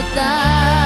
答え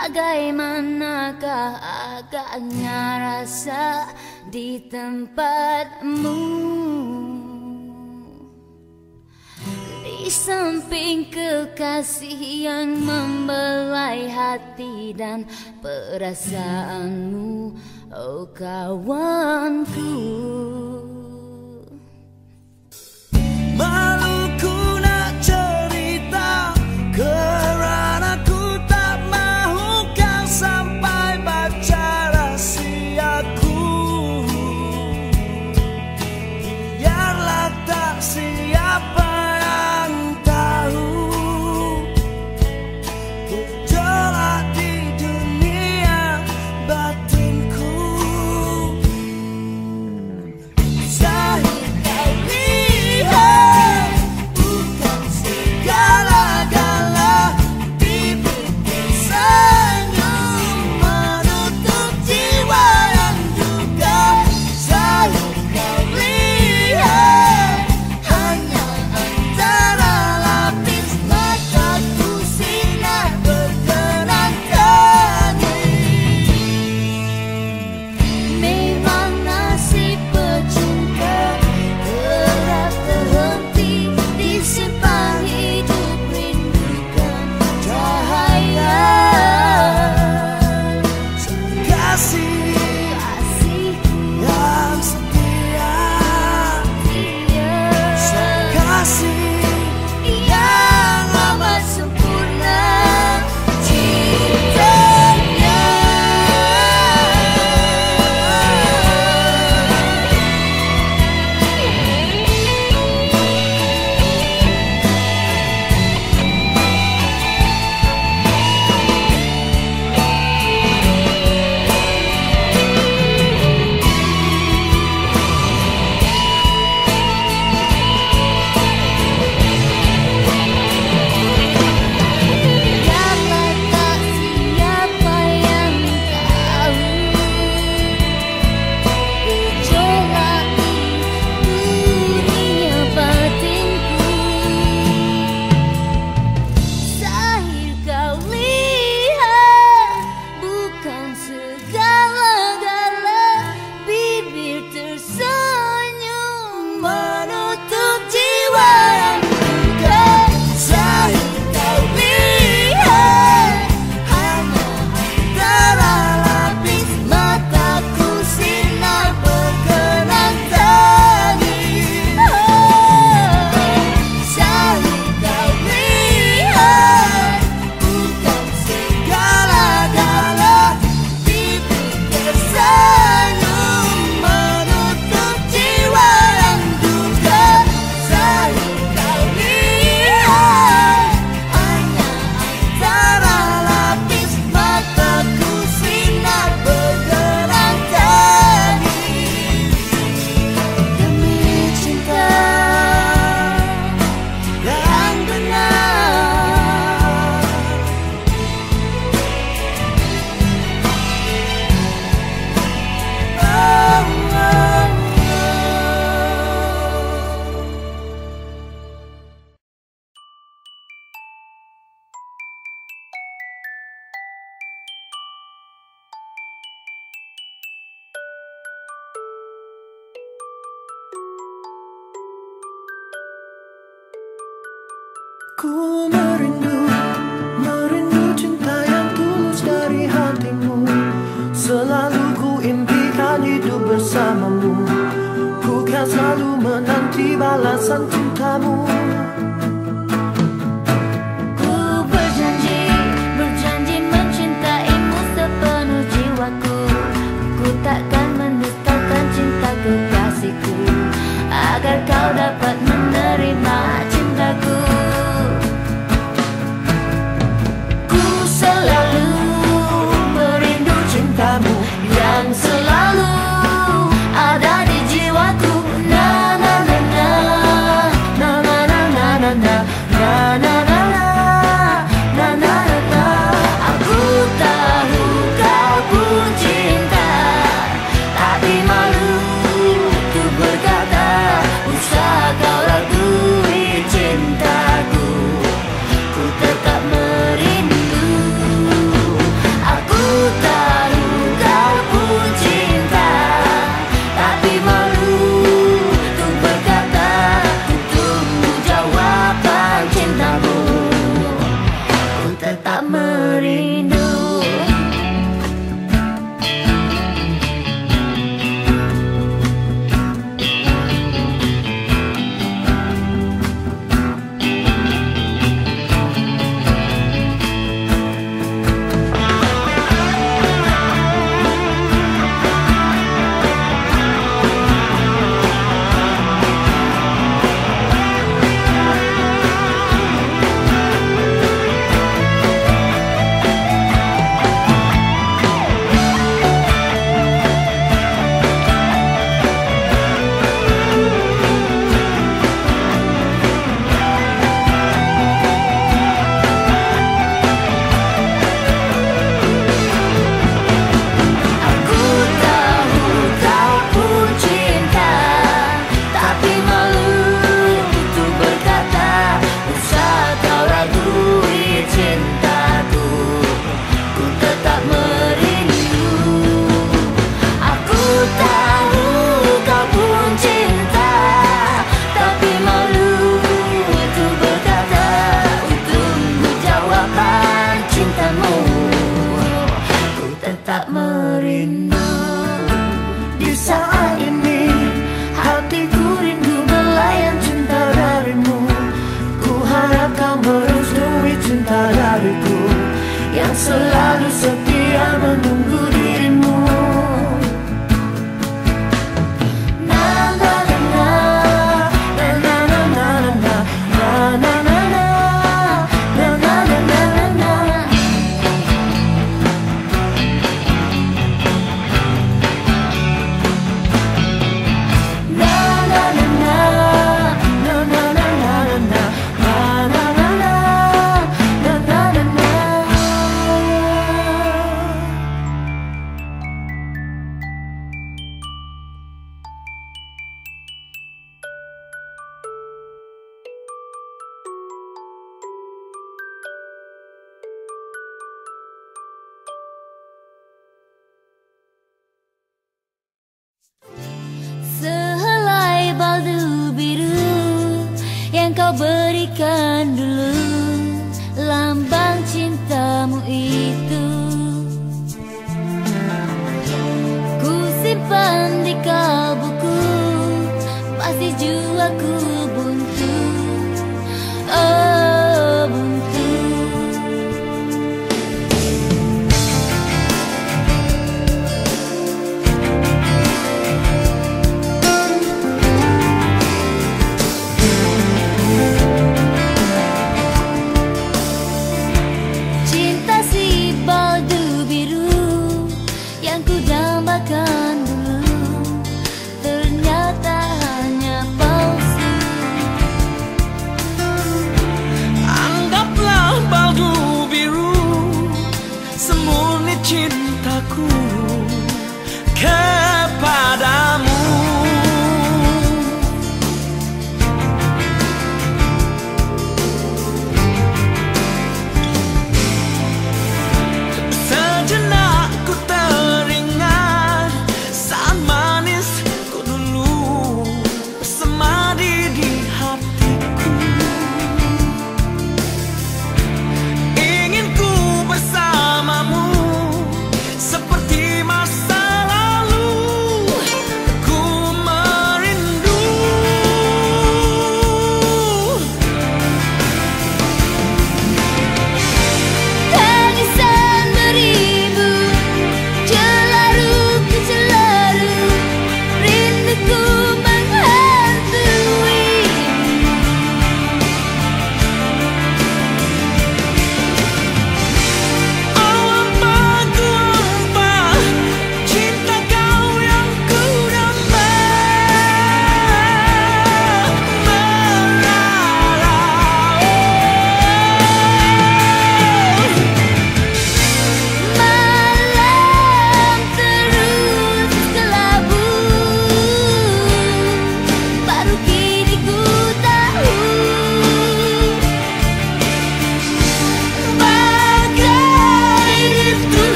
Bagaimanakah agaknya rasa di tempatmu? Di samping kekasih yang membelai hati dan perasaanmu Oh kawanku.